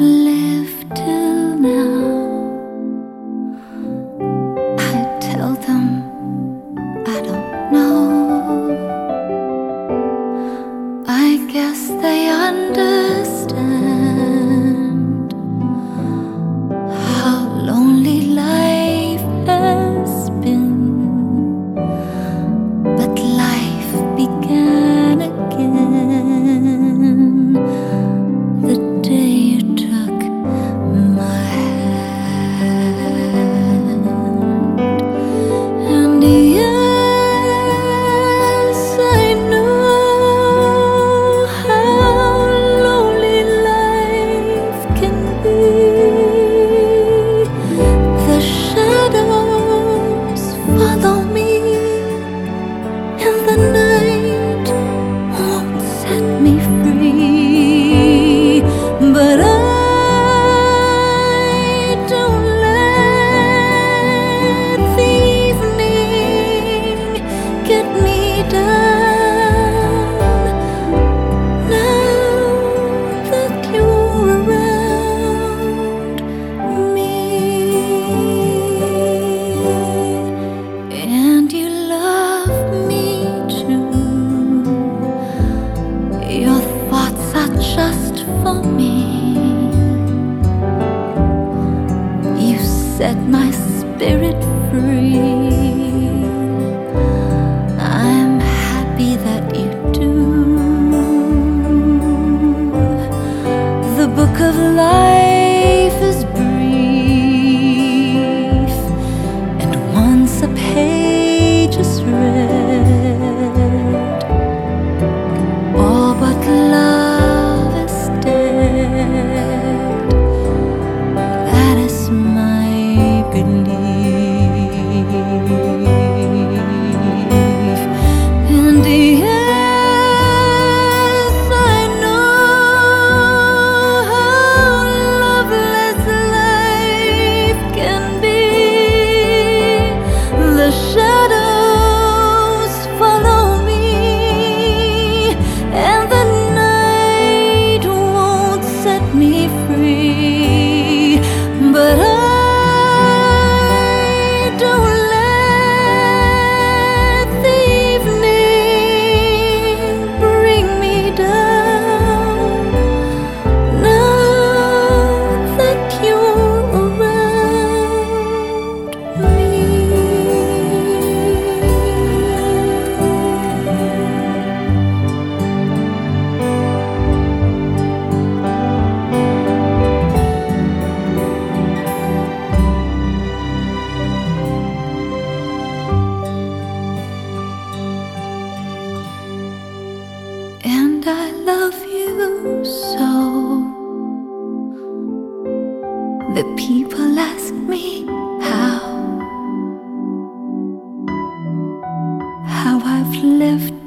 lived You set my spirit free. I love you so. The people ask me how, how I've lived.